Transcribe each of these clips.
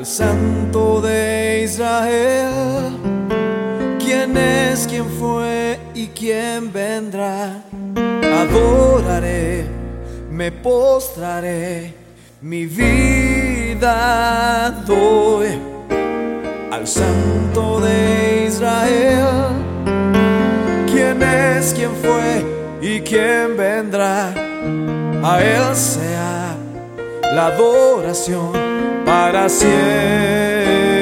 Al santo de Israel, quién es, quién fue y quién vendrá. Adoraré, me postraré, mi vida doy al santo de Israel. ¿Quién es, quién fue y quién vendrá? A Él sea la adoración para siempre.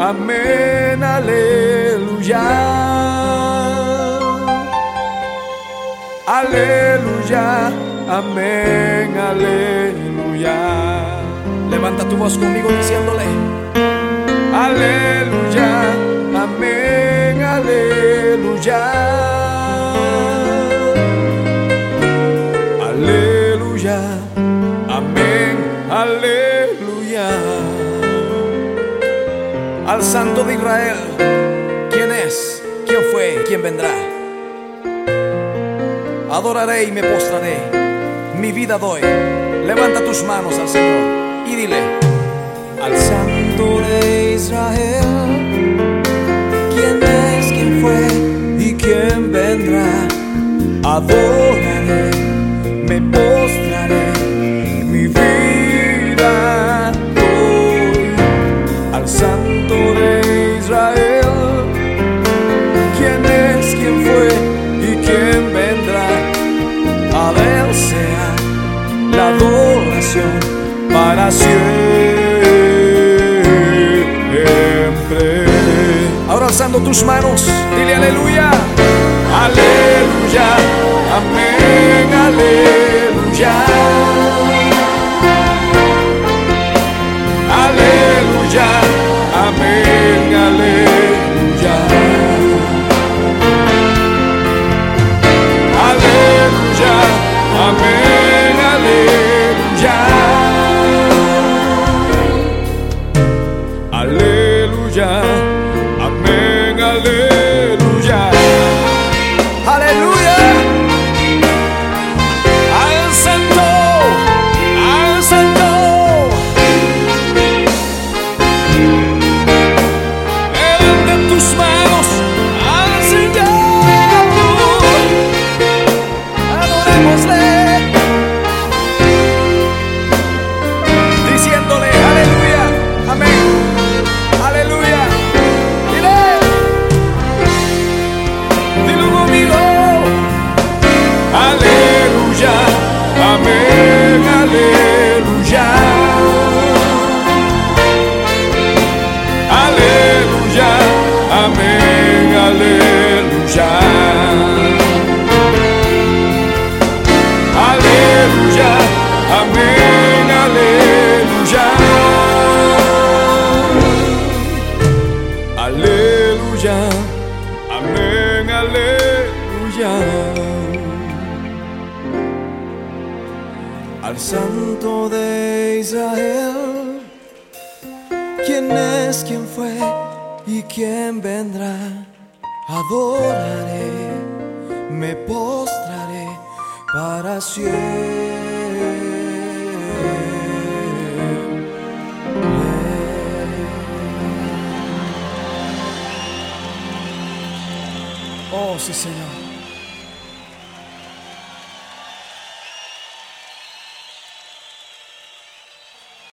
Amén, aleluya. Aleluya, amén, aleluya. Levanta tu voz conmigo diciéndole, aleluya, amén, aleluya. Al Santo de Israel, ¿quién es? ¿Quién fue? ¿Quién vendrá? Adoraré y me postraré, mi vida doy. Levanta tus manos al Señor y dile, al Santo de Israel, ¿quién es, quién fue y quién vendrá? Adoraré, me postraré, para siempre. Ahora alzando tus manos, dile aleluya, aleluya, amén, aleluya. Aleluya, amén, aleluya. Amén, aleluya. Al Santo de Israel. ¿Quién es, quién fue y quién vendrá? Adoraré, me postraré para siempre. Ouça, Senhor.